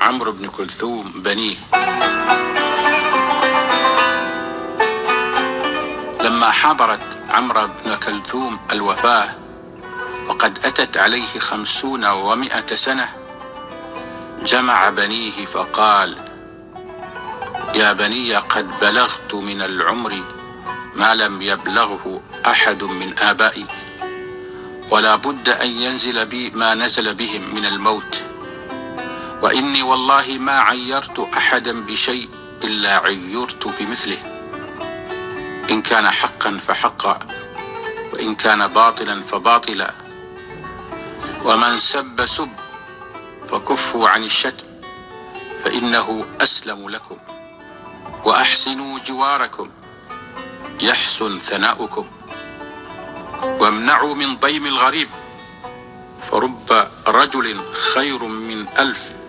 عمرو بن كلثوم بنيه. لما حضرت عمرو بن كلثوم الوفاة وقد أتت عليه خمسون ومائة سنة جمع بنيه فقال يا بني قد بلغت من العمر ما لم يبلغه أحد من آبائي ولا بد أن ينزل بي ما نزل بهم من الموت. وإني والله ما عيرت أحدا بشيء إلا عيرت بمثله. إن كان حقا فحقا وإن كان باطلا فباطلا. ومن سب سب فكفوا عن الشتم فإنه أسلم لكم. وأحسنوا جواركم يحسن ثناؤكم. وامنعوا من ضيم الغريب فرب رجل خير من ألف.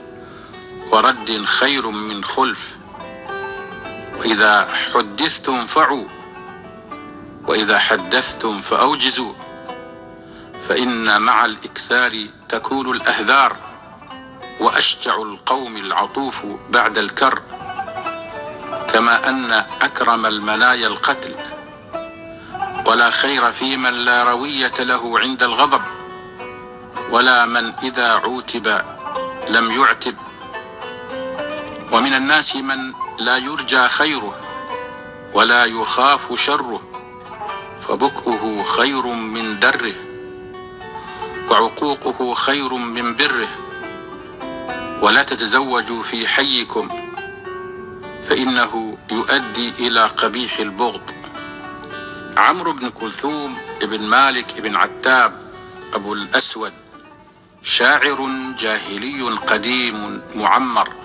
ورد خير من خلف. وإذا حدثتم فعوا وإذا حدثتم فأوجزوا. فإن مع الإكثار تكون الأهذار وأشجع القوم العطوف بعد الكر. كما أن أكرم المنايا القتل ولا خير في من لا روية له عند الغضب. ولا من إذا عوتب لم يعتب. ومن الناس من لا يرجى خيره ولا يخاف شره فبكؤه خير من دره وعقوقه خير من بره. ولا تتزوجوا في حيكم فإنه يؤدي إلى قبيح البغض. عمرو بن كلثوم بن مالك بن عتاب أبو الأسود شاعر جاهلي قديم معمر.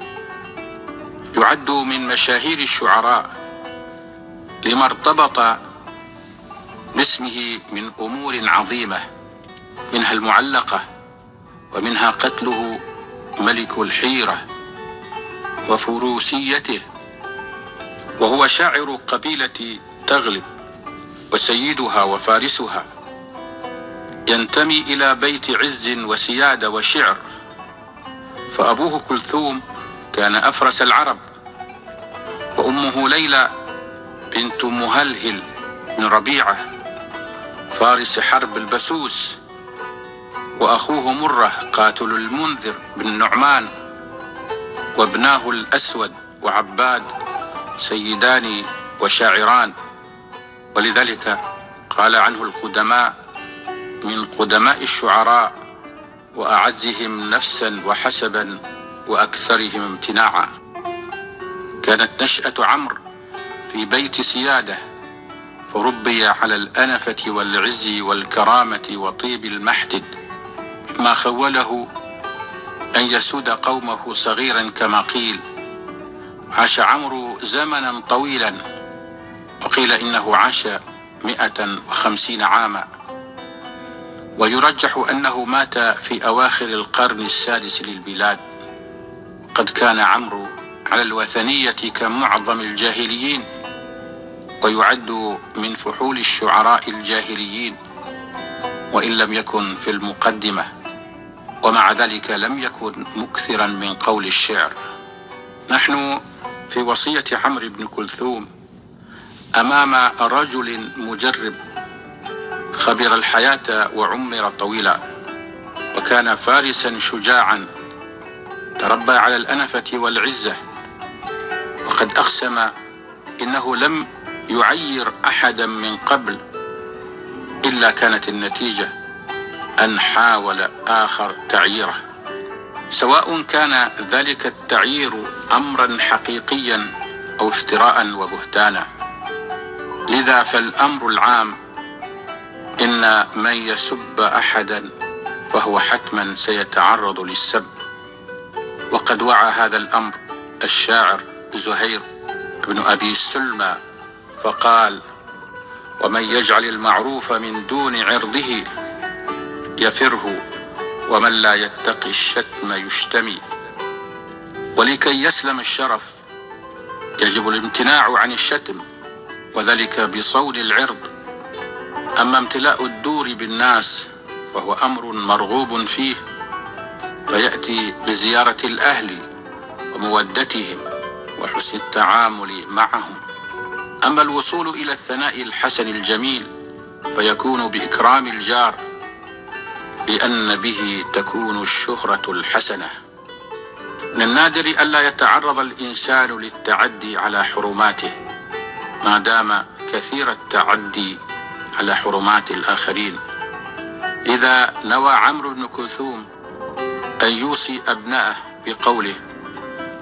يعد من مشاهير الشعراء لما ارتبط باسمه من أمور عظيمة منها المعلقة ومنها قتله ملك الحيرة وفروسيته وهو شاعر قبيلة تغلب وسيدها وفارسها ينتمي إلى بيت عز وسياده وشعر فأبوه كلثوم كان أفرس العرب وأمه ليلى بنت مهلهل بن ربيعة فارس حرب البسوس وأخوه مرة قاتل المنذر بن نعمان وابناه الأسود وعباد سيدان وشاعران. ولذلك قال عنه القدماء من قدماء الشعراء وأعزهم نفسا وحسبا وأكثرهم امتناعا. كانت نشأة عمرو في بيت سيادة فربي على الأنفة والعز والكرامة وطيب المحتد مما خوله أن يسود قومه صغيرا كما قيل. عاش عمرو زمنا طويلا وقيل إنه عاش مئة وخمسين عاما. ويرجح أنه مات في أواخر القرن السادس للبلاد. قد كان عمرو على الوثنية كمعظم الجاهليين ويعد من فحول الشعراء الجاهليين وإن لم يكن في المقدمة ومع ذلك لم يكن مكثرا من قول الشعر. نحن في وصية عمرو بن كلثوم أمام رجل مجرب خبر الحياة وعمر طويلا وكان فارسا شجاعا تربى على الأنفة والعزة. وقد أقسم إنه لم يعير أحدا من قبل إلا كانت النتيجة أن حاول آخر تعييره. سواء كان ذلك التعيير أمرا حقيقيا أو افتراء وبهتانا. لذا فالأمر العام إن من يسب أحدا فهو حتما سيتعرض للسب. وقد وعى هذا الأمر الشاعر زهير بن أبي سلمى فقال ومن يجعل المعروف من دون عرضه يفره ومن لا يتقي الشتم يشتمي. ولكي يسلم الشرف يجب الامتناع عن الشتم وذلك بصون العرض. أما امتلاء الدور بالناس فهو أمر مرغوب فيه. فيأتي بزيارة الأهل ومودتهم وحسن التعامل معهم. أما الوصول إلى الثناء الحسن الجميل فيكون بإكرام الجار لأن به تكون الشهرة الحسنة. من النادر ألا يتعرض الإنسان للتعدي على حرماته ما دام كثير التعدي على حرمات الآخرين. لذا نوى عمرو بن كلثوم أن يوصي أبناءه بقوله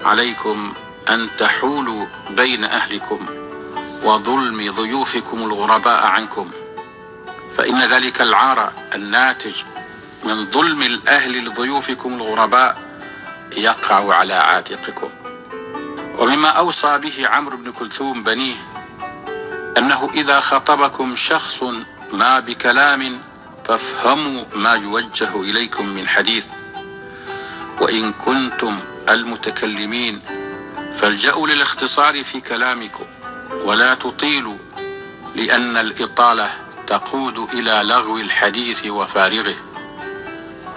عليكم أن تحولوا بين أهلكم وظلم ضيوفكم الغرباء عنكم. فإن ذلك العار الناتج من ظلم الأهل لضيوفكم الغرباء يقع على عاتقكم. ومما أوصى به عمرو بن كلثوم بنيه أنه إذا خطبكم شخص ما بكلام فافهموا ما يوجه إليكم من حديث وإن كنتم المتكلمين فالجأوا للاختصار في كلامكم ولا تطيلوا لأن الإطالة تقود إلى لغو الحديث وفارغه.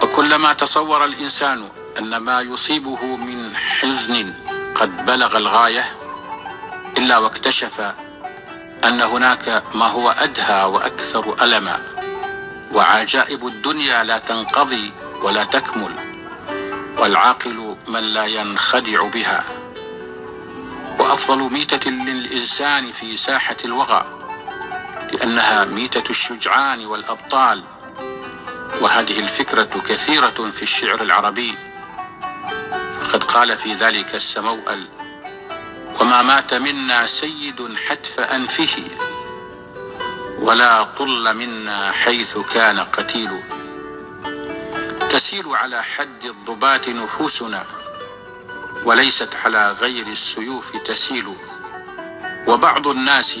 وكلما تصور الإنسان أن ما يصيبه من حزن قد بلغ الغاية إلا واكتشف أن هناك ما هو أدهى وأكثر ألما وعجائب الدنيا لا تنقضي ولا تكمل. والعاقل من لا ينخدع بها. وأفضل ميتة للإنسان في ساحة الوغى لأنها ميتة الشجعان والأبطال. وهذه الفكرة كثيرة في الشعر العربي. فقد قال في ذلك السموأل وما مات منا سيد حتف أنفه ولا طل منا حيث كان قتيل. تسيل على حد الضباط نفوسنا وليست على غير السيوف تسيل. وبعض الناس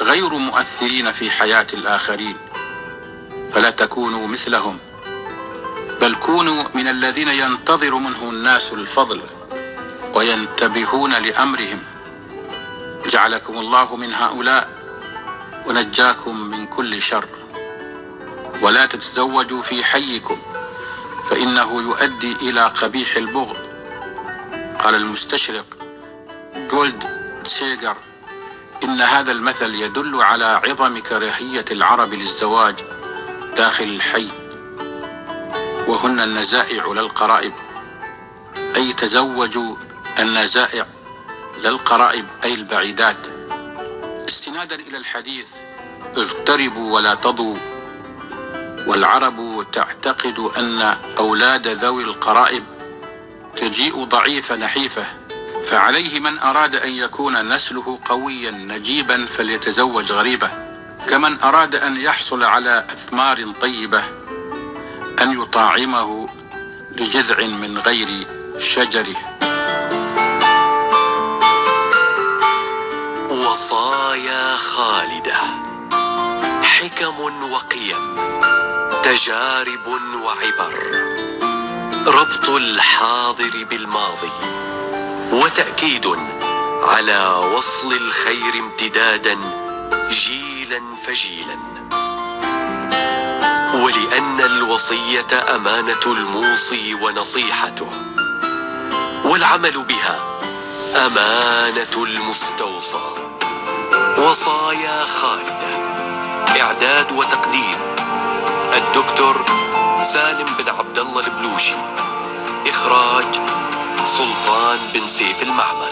غير مؤثرين في حياة الآخرين فلا تكونوا مثلهم بل كونوا من الذين ينتظر منهم الناس الفضل وينتبهون لأمرهم. جعلكم الله من هؤلاء ونجاكم من كل شر. ولا تتزوجوا في حيكم. فإنه يؤدي إلى قبيح البغض. قال المستشرق جولد سيجر إن هذا المثل يدل على عظم كراهية العرب للزواج داخل الحي وهن النزائع للقرائب أي تزوجوا النزائع للقرائب أي البعيدات. استنادا إلى الحديث اغتربوا ولا تضوا والعرب تعتقد أن أولاد ذوي القرائب تجيء ضعيفة نحيفة فعليه من أراد أن يكون نسله قويا نجيبا فليتزوج غريبة. كمن أراد أن يحصل على أثمار طيبة أن يطاعمه لجذع من غير شجره. وصايا خالدة حكم وقيم. تجارب وعبر. ربط الحاضر بالماضي وتأكيد على وصل الخير امتدادا جيلا فجيلا. ولأن الوصية أمانة الموصي ونصيحته والعمل بها أمانة المستوصى. وصايا خالدة إعداد وتقديم. الدكتور سالم بن عبد الله البلوشي إخراج سلطان بن سيف المعمري